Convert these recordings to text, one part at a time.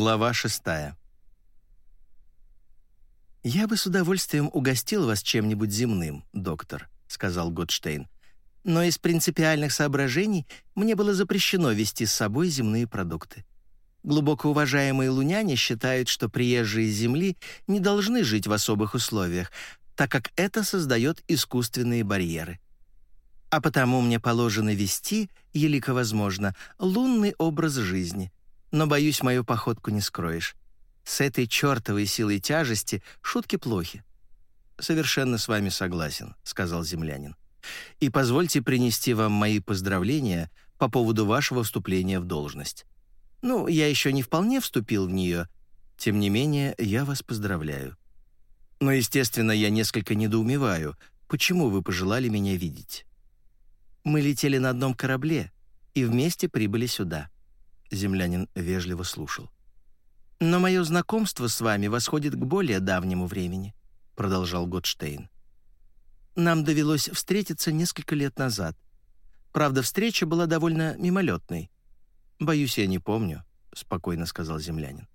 Глава шестая. «Я бы с удовольствием угостил вас чем-нибудь земным, доктор», — сказал Готштейн. «Но из принципиальных соображений мне было запрещено вести с собой земные продукты. Глубоко уважаемые луняне считают, что приезжие с Земли не должны жить в особых условиях, так как это создает искусственные барьеры. А потому мне положено вести, елико возможно, лунный образ жизни. Но, боюсь, мою походку не скроешь. С этой чертовой силой тяжести шутки плохи. «Совершенно с вами согласен», — сказал землянин. «И позвольте принести вам мои поздравления по поводу вашего вступления в должность. Ну, я еще не вполне вступил в нее. Тем не менее, я вас поздравляю. Но, естественно, я несколько недоумеваю, почему вы пожелали меня видеть. Мы летели на одном корабле и вместе прибыли сюда. Землянин вежливо слушал. «Но мое знакомство с вами восходит к более давнему времени», — продолжал Готштейн. «Нам довелось встретиться несколько лет назад. Правда, встреча была довольно мимолетной. Боюсь, я не помню», — спокойно сказал землянин.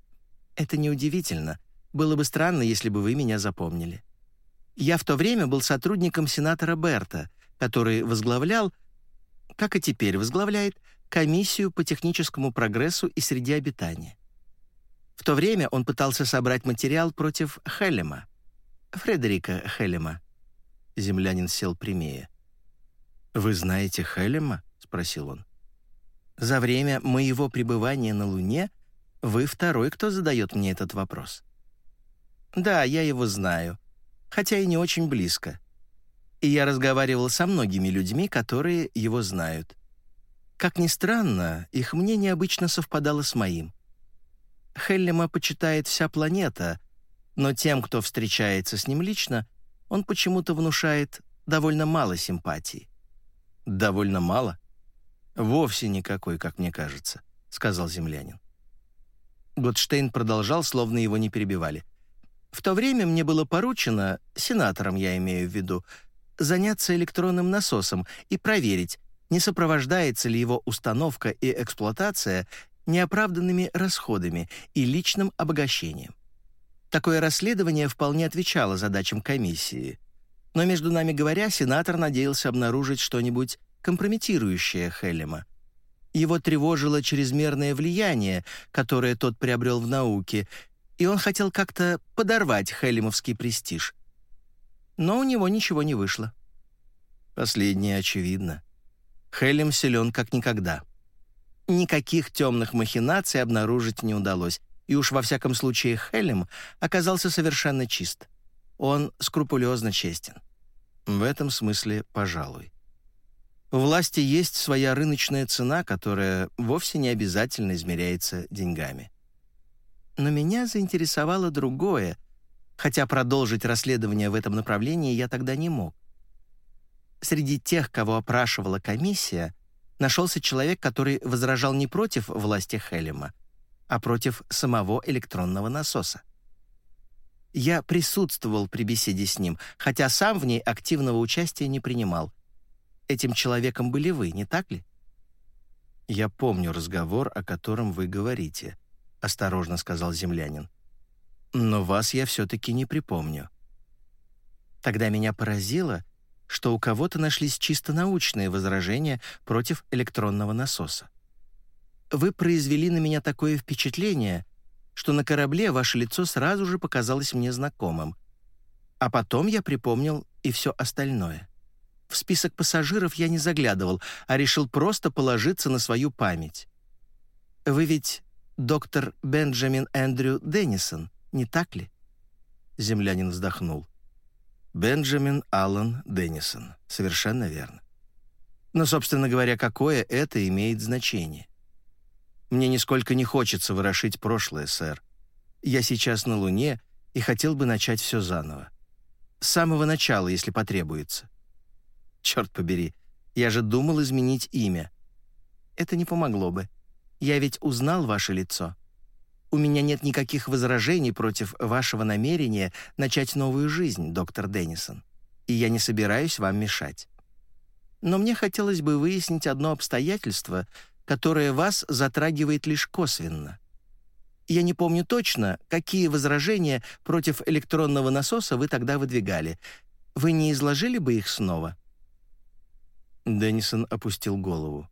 «Это неудивительно. Было бы странно, если бы вы меня запомнили. Я в то время был сотрудником сенатора Берта, который возглавлял, как и теперь возглавляет, комиссию по техническому прогрессу и среде обитания. В то время он пытался собрать материал против Хеллема, Фредерика Хеллема. Землянин сел прямее. «Вы знаете Хеллема?» — спросил он. «За время моего пребывания на Луне вы второй, кто задает мне этот вопрос. Да, я его знаю, хотя и не очень близко. И я разговаривал со многими людьми, которые его знают. Как ни странно, их мнение обычно совпадало с моим. Хеллема почитает вся планета, но тем, кто встречается с ним лично, он почему-то внушает довольно мало симпатии. «Довольно мало?» «Вовсе никакой, как мне кажется», — сказал землянин. Готштейн продолжал, словно его не перебивали — в то время мне было поручено, сенатором я имею в виду, заняться электронным насосом и проверить, не сопровождается ли его установка и эксплуатация неоправданными расходами и личным обогащением. Такое расследование вполне отвечало задачам комиссии. Но, между нами говоря, сенатор надеялся обнаружить что-нибудь компрометирующее Хеллема. Его тревожило чрезмерное влияние, которое тот приобрел в науке, и он хотел как-то подорвать хелемовский престиж. Но у него ничего не вышло. Последнее очевидно. Хелем силен как никогда. Никаких темных махинаций обнаружить не удалось, и уж во всяком случае Хелем оказался совершенно чист. Он скрупулезно честен. В этом смысле, пожалуй. Власти есть своя рыночная цена, которая вовсе не обязательно измеряется деньгами. Но меня заинтересовало другое, хотя продолжить расследование в этом направлении я тогда не мог. Среди тех, кого опрашивала комиссия, нашелся человек, который возражал не против власти Хелема, а против самого электронного насоса. Я присутствовал при беседе с ним, хотя сам в ней активного участия не принимал. Этим человеком были вы, не так ли? Я помню разговор, о котором вы говорите, осторожно сказал землянин. «Но вас я все-таки не припомню». Тогда меня поразило, что у кого-то нашлись чисто научные возражения против электронного насоса. Вы произвели на меня такое впечатление, что на корабле ваше лицо сразу же показалось мне знакомым. А потом я припомнил и все остальное. В список пассажиров я не заглядывал, а решил просто положиться на свою память. Вы ведь доктор Бенджамин Эндрю Деннисон, не так ли?» Землянин вздохнул. «Бенджамин Аллан Деннисон. Совершенно верно. Но, собственно говоря, какое это имеет значение? Мне нисколько не хочется ворошить прошлое, сэр. Я сейчас на Луне и хотел бы начать все заново. С самого начала, если потребуется. Черт побери, я же думал изменить имя. Это не помогло бы. Я ведь узнал ваше лицо. У меня нет никаких возражений против вашего намерения начать новую жизнь, доктор Деннисон, и я не собираюсь вам мешать. Но мне хотелось бы выяснить одно обстоятельство, которое вас затрагивает лишь косвенно. Я не помню точно, какие возражения против электронного насоса вы тогда выдвигали. Вы не изложили бы их снова?» Деннисон опустил голову.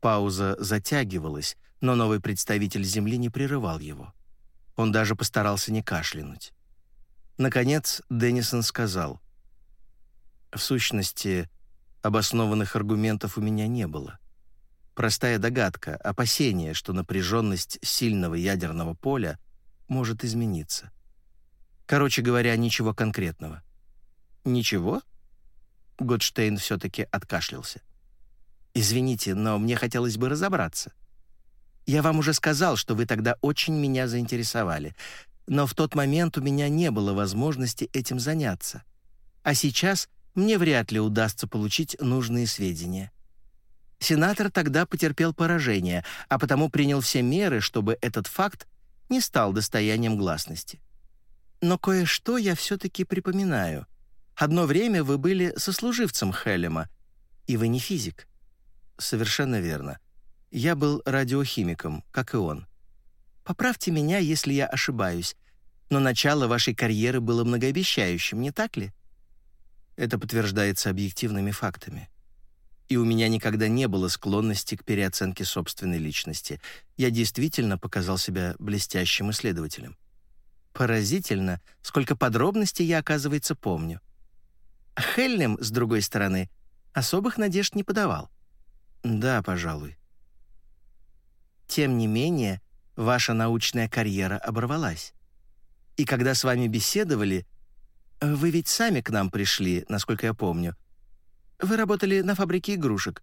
Пауза затягивалась, но новый представитель Земли не прерывал его. Он даже постарался не кашлянуть. Наконец Деннисон сказал, «В сущности, обоснованных аргументов у меня не было. Простая догадка, опасение, что напряженность сильного ядерного поля может измениться. Короче говоря, ничего конкретного. «Ничего?» Годштейн все-таки откашлялся. «Извините, но мне хотелось бы разобраться. Я вам уже сказал, что вы тогда очень меня заинтересовали, но в тот момент у меня не было возможности этим заняться. А сейчас мне вряд ли удастся получить нужные сведения. Сенатор тогда потерпел поражение, а потому принял все меры, чтобы этот факт не стал достоянием гласности. Но кое-что я все-таки припоминаю. Одно время вы были сослуживцем Хелема, и вы не физик. Совершенно верно. Я был радиохимиком, как и он. Поправьте меня, если я ошибаюсь, но начало вашей карьеры было многообещающим, не так ли? Это подтверждается объективными фактами и у меня никогда не было склонности к переоценке собственной личности. Я действительно показал себя блестящим исследователем. Поразительно, сколько подробностей я, оказывается, помню. Хеллем, с другой стороны, особых надежд не подавал. Да, пожалуй. Тем не менее, ваша научная карьера оборвалась. И когда с вами беседовали, вы ведь сами к нам пришли, насколько я помню — вы работали на фабрике игрушек».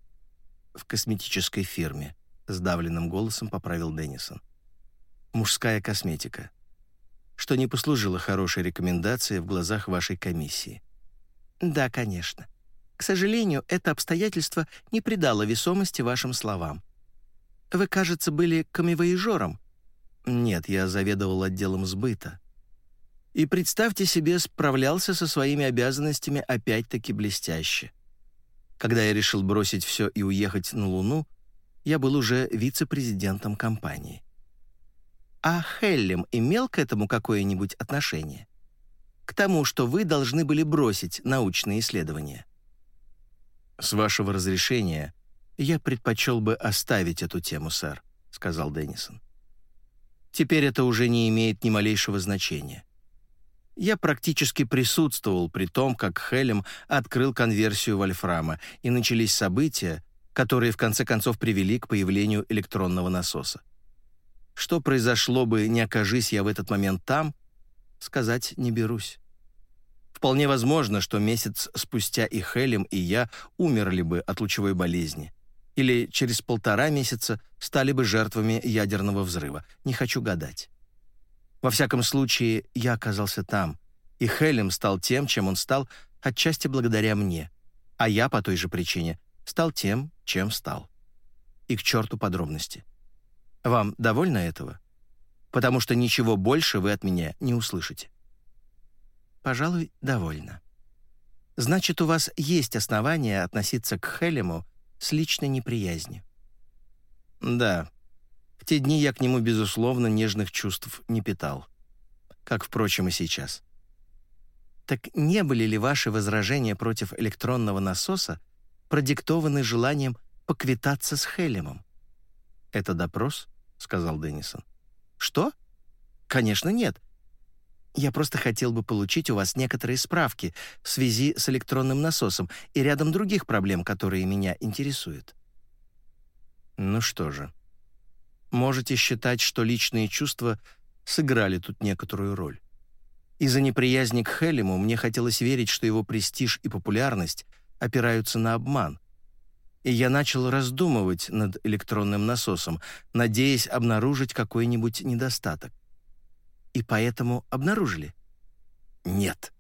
«В косметической фирме», — сдавленным голосом поправил Деннисон. «Мужская косметика. Что не послужило хорошей рекомендацией в глазах вашей комиссии». «Да, конечно. К сожалению, это обстоятельство не придало весомости вашим словам. Вы, кажется, были камевоежором». «Нет, я заведовал отделом сбыта». И, представьте себе, справлялся со своими обязанностями опять-таки блестяще. Когда я решил бросить все и уехать на Луну, я был уже вице-президентом компании. А Хеллем имел к этому какое-нибудь отношение? К тому, что вы должны были бросить научные исследования? «С вашего разрешения я предпочел бы оставить эту тему, сэр», — сказал Деннисон. «Теперь это уже не имеет ни малейшего значения. Я практически присутствовал при том, как Хелем открыл конверсию вольфрама, и начались события, которые в конце концов привели к появлению электронного насоса. Что произошло бы, не окажись я в этот момент там, сказать не берусь. Вполне возможно, что месяц спустя и Хелем, и я умерли бы от лучевой болезни. Или через полтора месяца стали бы жертвами ядерного взрыва. Не хочу гадать. Во всяком случае, я оказался там, и Хелем стал тем, чем он стал, отчасти благодаря мне, а я по той же причине стал тем, чем стал. И к черту подробности. Вам довольно этого? Потому что ничего больше вы от меня не услышите. Пожалуй, довольно. Значит, у вас есть основания относиться к Хелему с личной неприязнью. Да, в те дни я к нему, безусловно, нежных чувств не питал. Как, впрочем, и сейчас. Так не были ли ваши возражения против электронного насоса продиктованы желанием поквитаться с Хелемом? «Это допрос?» — сказал Деннисон. «Что? Конечно, нет. Я просто хотел бы получить у вас некоторые справки в связи с электронным насосом и рядом других проблем, которые меня интересуют». «Ну что же», можете считать, что личные чувства сыграли тут некоторую роль. Из-за неприязни к Хелему мне хотелось верить, что его престиж и популярность опираются на обман. И я начал раздумывать над электронным насосом, надеясь обнаружить какой-нибудь недостаток. И поэтому обнаружили? Нет.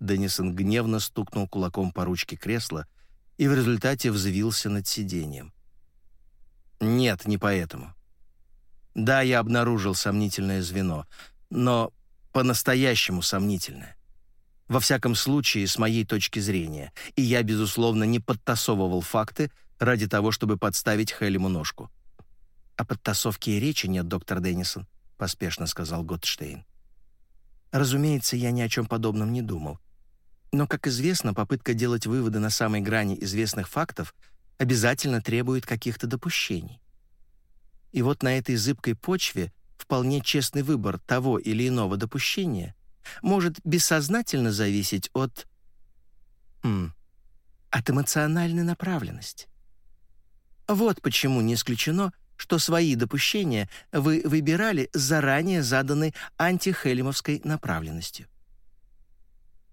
Деннисон гневно стукнул кулаком по ручке кресла и в результате взвился над сиденьем. Нет, не поэтому. Да, я обнаружил сомнительное звено, но по-настоящему сомнительное. Во всяком случае, с моей точки зрения, и я, безусловно, не подтасовывал факты ради того, чтобы подставить Хелему ножку. «О подтасовке и речи нет, доктор Деннисон», — поспешно сказал Готштейн. «Разумеется, я ни о чем подобном не думал. Но, как известно, попытка делать выводы на самой грани известных фактов обязательно требует каких-то допущений. И вот на этой зыбкой почве вполне честный выбор того или иного допущения может бессознательно зависеть от... Хм, от эмоциональной направленности. Вот почему не исключено, что свои допущения вы выбирали заранее заданной антихелемовской направленностью.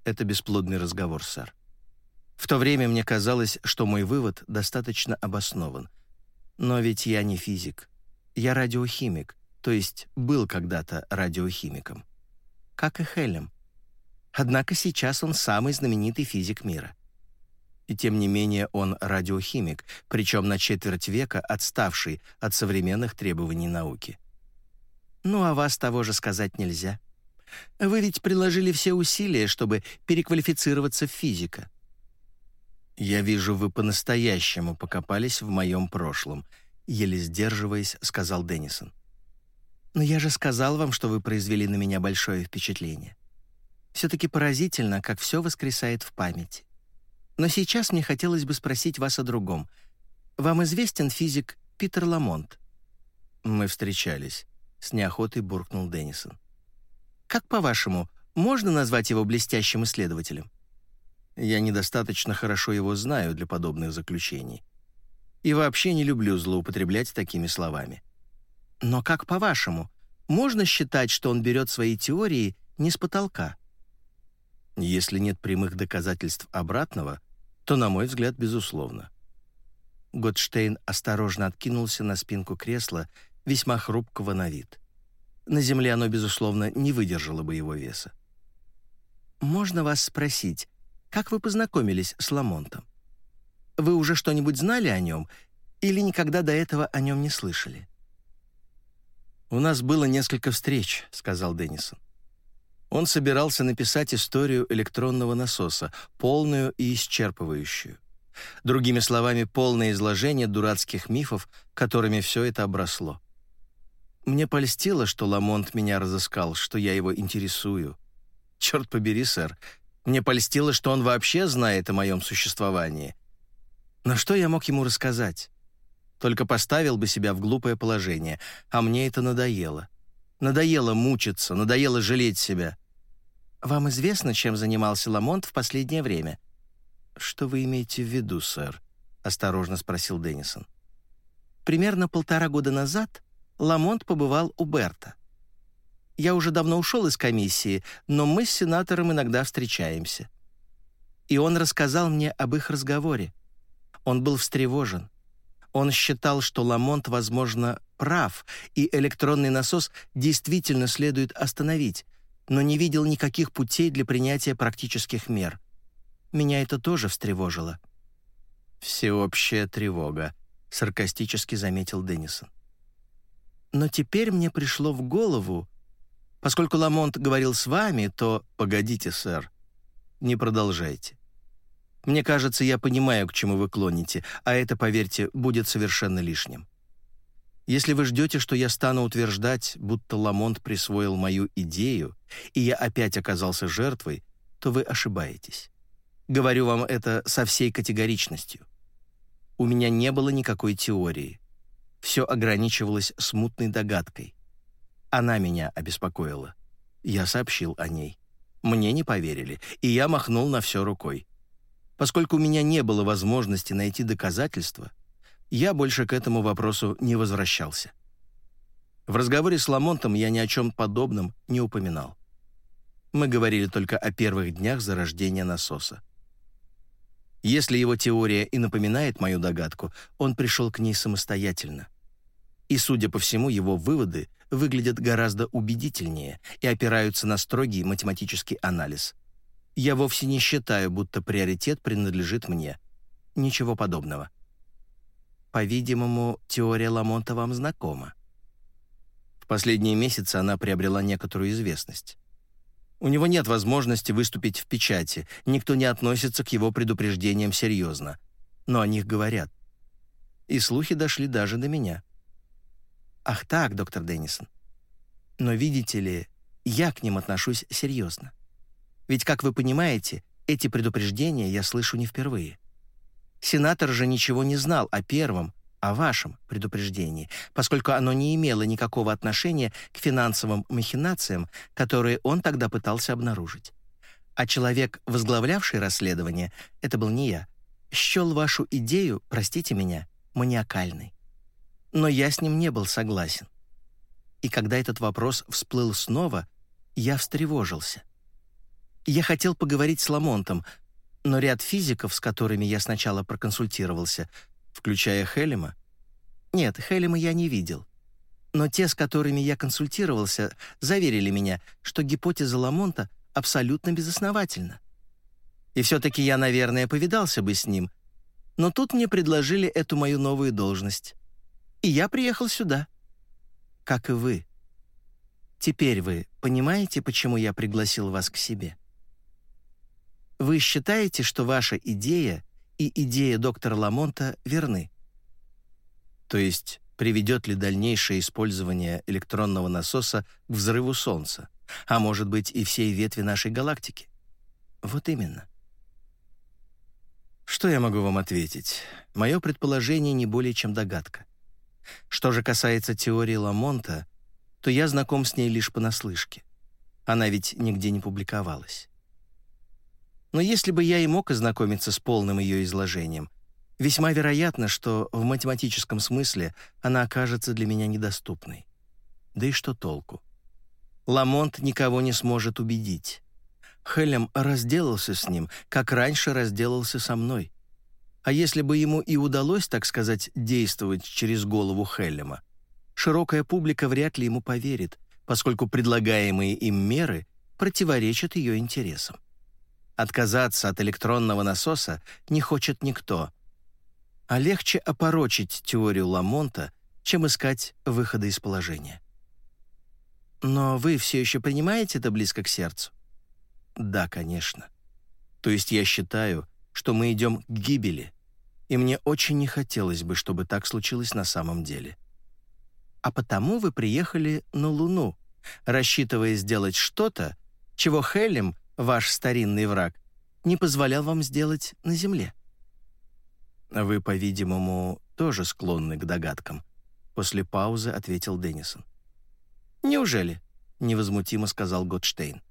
Это бесплодный разговор, сэр. В то время мне казалось, что мой вывод достаточно обоснован. Но ведь я не физик. Я радиохимик, то есть был когда-то радиохимиком. Как и Хелем. Однако сейчас он самый знаменитый физик мира. И тем не менее он радиохимик, причем на четверть века отставший от современных требований науки. Ну, а вас того же сказать нельзя. Вы ведь приложили все усилия, чтобы переквалифицироваться в физика. «Я вижу, вы по-настоящему покопались в моем прошлом», еле сдерживаясь, сказал Деннисон. «Но я же сказал вам, что вы произвели на меня большое впечатление. Все-таки поразительно, как все воскресает в памяти. Но сейчас мне хотелось бы спросить вас о другом. Вам известен физик Питер Ламонт?» «Мы встречались», — с неохотой буркнул Деннисон. «Как, по-вашему, можно назвать его блестящим исследователем?» Я недостаточно хорошо его знаю для подобных заключений. И вообще не люблю злоупотреблять такими словами. Но как по-вашему, можно считать, что он берет свои теории не с потолка? Если нет прямых доказательств обратного, то, на мой взгляд, безусловно. Готштейн осторожно откинулся на спинку кресла, весьма хрупкого на вид. На земле оно, безусловно, не выдержало бы его веса. «Можно вас спросить, как вы познакомились с Ламонтом? Вы уже что-нибудь знали о нем или никогда до этого о нем не слышали?» «У нас было несколько встреч», — сказал Деннисон. Он собирался написать историю электронного насоса, полную и исчерпывающую. Другими словами, полное изложение дурацких мифов, которыми все это обросло. Мне польстило, что Ламонт меня разыскал, что я его интересую. Черт побери, сэр, мне польстило, что он вообще знает о моем существовании. Но что я мог ему рассказать? Только поставил бы себя в глупое положение, а мне это надоело. Надоело мучиться, надоело жалеть себя. «Вам известно, чем занимался Ламонт в последнее время?» «Что вы имеете в виду, сэр?» — осторожно спросил Деннисон. «Примерно полтора года назад Ламонт побывал у Берта. Я уже давно ушел из комиссии, но мы с сенатором иногда встречаемся. И он рассказал мне об их разговоре. Он был встревожен. Он считал, что Ламонт, возможно, прав, и электронный насос действительно следует остановить, но не видел никаких путей для принятия практических мер. Меня это тоже встревожило. «Всеобщая тревога», — саркастически заметил Деннисон. Но теперь мне пришло в голову, Поскольку Ламонт говорил с вами, то... Погодите, сэр. Не продолжайте. Мне кажется, я понимаю, к чему вы клоните, а это, поверьте, будет совершенно лишним. Если вы ждете, что я стану утверждать, будто Ламонт присвоил мою идею, и я опять оказался жертвой, то вы ошибаетесь. Говорю вам это со всей категоричностью. У меня не было никакой теории. Все ограничивалось смутной догадкой. Она меня обеспокоила. Я сообщил о ней. Мне не поверили, и я махнул на все рукой. Поскольку у меня не было возможности найти доказательства, я больше к этому вопросу не возвращался. В разговоре с Ламонтом я ни о чем подобном не упоминал. Мы говорили только о первых днях зарождения насоса. Если его теория и напоминает мою догадку, он пришел к ней самостоятельно. И, судя по всему, его выводы выглядят гораздо убедительнее и опираются на строгий математический анализ. Я вовсе не считаю, будто приоритет принадлежит мне. Ничего подобного. По-видимому, теория Ламонта вам знакома. В последние месяцы она приобрела некоторую известность. У него нет возможности выступить в печати, никто не относится к его предупреждениям серьезно. Но о них говорят. И слухи дошли даже до меня. Ах так, доктор Деннисон. Но видите ли, я к ним отношусь серьезно. Ведь, как вы понимаете, эти предупреждения я слышу не впервые. Сенатор же ничего не знал о первом, о вашем предупреждении, поскольку оно не имело никакого отношения к финансовым махинациям, которые он тогда пытался обнаружить. А человек, возглавлявший расследование, это был не я, счел вашу идею, простите меня, маниакальной. Но я с ним не был согласен. И когда этот вопрос всплыл снова, я встревожился. Я хотел поговорить с Ламонтом, но ряд физиков, с которыми я сначала проконсультировался, Включая Хелема? Нет, Хелема я не видел. Но те, с которыми я консультировался, заверили меня, что гипотеза Ламонта абсолютно безосновательна. И все-таки я, наверное, повидался бы с ним. Но тут мне предложили эту мою новую должность. И я приехал сюда. Как и вы. Теперь вы понимаете, почему я пригласил вас к себе? Вы считаете, что ваша идея и идея доктора Ламонта верны. То есть приведет ли дальнейшее использование электронного насоса к взрыву Солнца, а может быть и всей ветви нашей галактики? Вот именно. Что я могу вам ответить? Мое предположение не более чем догадка. Что же касается теории Ламонта, то я знаком с ней лишь понаслышке. Она ведь нигде не публиковалась. Но если бы я и мог ознакомиться с полным ее изложением, весьма вероятно, что в математическом смысле она окажется для меня недоступной. Да и что толку? Ламонт никого не сможет убедить. Хелем разделался с ним, как раньше разделался со мной. А если бы ему и удалось, так сказать, действовать через голову Хеллема, широкая публика вряд ли ему поверит, поскольку предлагаемые им меры противоречат ее интересам. Отказаться от электронного насоса не хочет никто. А легче опорочить теорию Ламонта, чем искать выхода из положения. Но вы все еще принимаете это близко к сердцу? Да, конечно. То есть я считаю, что мы идем к гибели, и мне очень не хотелось бы, чтобы так случилось на самом деле. А потому вы приехали на Луну, рассчитывая сделать что-то, чего Хелем ваш старинный враг, не позволял вам сделать на Земле. Вы, по-видимому, тоже склонны к догадкам. После паузы ответил Деннисон. Неужели? невозмутимо сказал Готштейн.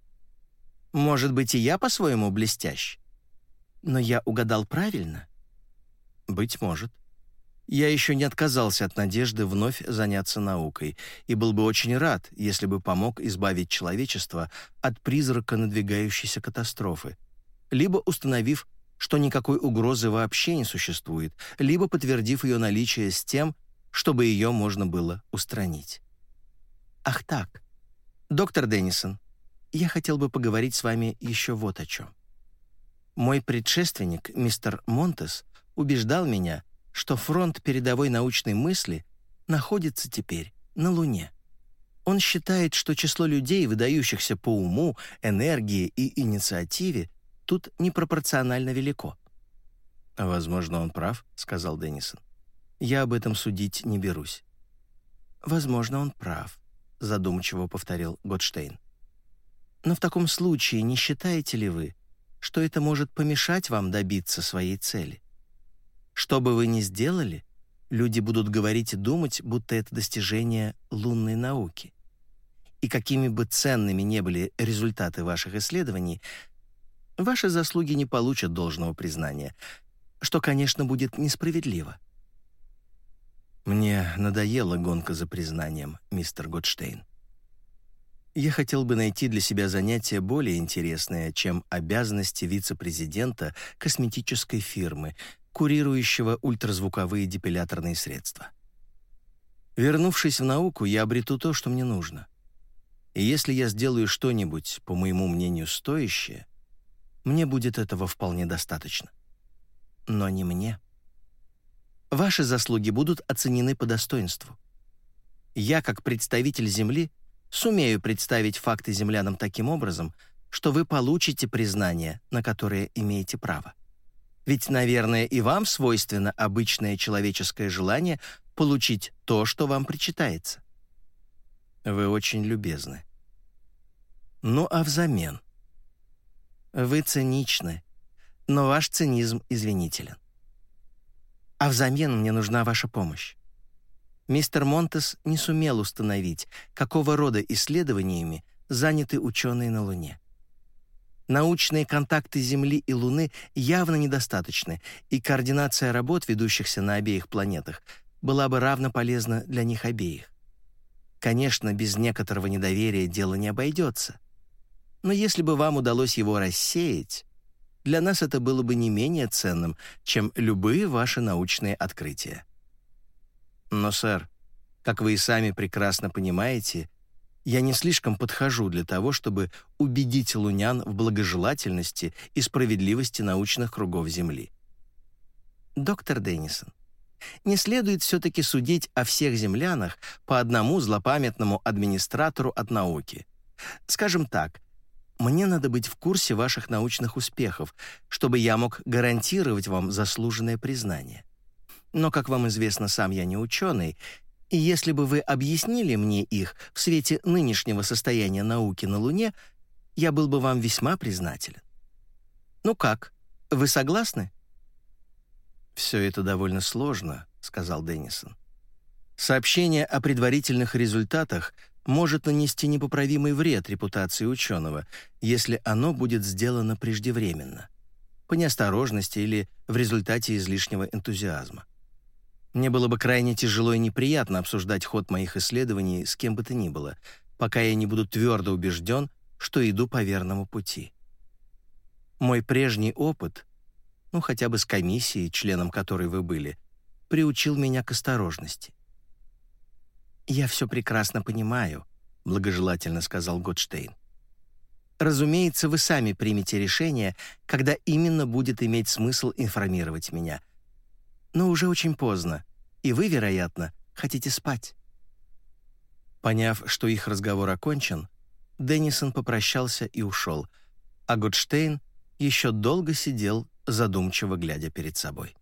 Может быть, и я по-своему блестящ. Но я угадал правильно? Быть может. Я еще не отказался от надежды вновь заняться наукой и был бы очень рад, если бы помог избавить человечество от призрака надвигающейся катастрофы, либо установив, что никакой угрозы вообще не существует, либо подтвердив ее наличие с тем, чтобы ее можно было устранить. Ах так. Доктор Деннисон, я хотел бы поговорить с вами еще вот о чем. Мой предшественник, мистер Монтес, убеждал меня, что фронт передовой научной мысли находится теперь на Луне. Он считает, что число людей, выдающихся по уму, энергии и инициативе, тут непропорционально велико. «Возможно, он прав», — сказал Деннисон. «Я об этом судить не берусь». «Возможно, он прав», — задумчиво повторил Готштейн. «Но в таком случае не считаете ли вы, что это может помешать вам добиться своей цели?» Что бы вы ни сделали, люди будут говорить и думать, будто это достижение лунной науки. И какими бы ценными не были результаты ваших исследований, ваши заслуги не получат должного признания, что, конечно, будет несправедливо. Мне надоела гонка за признанием, мистер Готштейн. Я хотел бы найти для себя занятие более интересное, чем обязанности вице-президента косметической фирмы, курирующего ультразвуковые депиляторные средства. Вернувшись в науку, я обрету то, что мне нужно. И если я сделаю что-нибудь, по моему мнению, стоящее, мне будет этого вполне достаточно. Но не мне. Ваши заслуги будут оценены по достоинству. Я, как представитель Земли, сумею представить факты землянам таким образом, что вы получите признание, на которое имеете право. Ведь, наверное, и вам свойственно обычное человеческое желание получить то, что вам причитается. Вы очень любезны. Ну а взамен? Вы циничны, но ваш цинизм извинителен. А взамен мне нужна ваша помощь. Мистер Монтес не сумел установить, какого рода исследованиями заняты ученые на Луне. Научные контакты Земли и Луны явно недостаточны, и координация работ, ведущихся на обеих планетах, была бы равно полезна для них обеих. Конечно, без некоторого недоверия дело не обойдется. Но если бы вам удалось его рассеять, для нас это было бы не менее ценным, чем любые ваши научные открытия. Но, сэр, как вы и сами прекрасно понимаете, я не слишком подхожу для того, чтобы убедить лунян в благожелательности и справедливости научных кругов Земли. Доктор Деннисон, не следует все-таки судить о всех землянах по одному злопамятному администратору от науки. Скажем так, мне надо быть в курсе ваших научных успехов, чтобы я мог гарантировать вам заслуженное признание. Но, как вам известно, сам я не ученый, и если бы вы объяснили мне их в свете нынешнего состояния науки на Луне, я был бы вам весьма признателен. Ну как, вы согласны? «Все это довольно сложно», — сказал Деннисон. «Сообщение о предварительных результатах может нанести непоправимый вред репутации ученого, если оно будет сделано преждевременно, по неосторожности или в результате излишнего энтузиазма. Мне было бы крайне тяжело и неприятно обсуждать ход моих исследований с кем бы то ни было, пока я не буду твердо убежден, что иду по верному пути. Мой прежний опыт, ну хотя бы с комиссией, членом которой вы были, приучил меня к осторожности. «Я все прекрасно понимаю», — благожелательно сказал Готштейн. «Разумеется, вы сами примете решение, когда именно будет иметь смысл информировать меня. Но уже очень поздно, и вы, вероятно, хотите спать». Поняв, что их разговор окончен, Деннисон попрощался и ушел, а Готштейн еще долго сидел, задумчиво глядя перед собой.